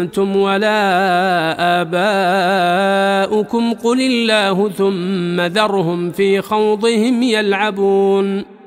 أنتم ولا آباؤكم قل الله ثم ذرهم في خوضهم يلعبون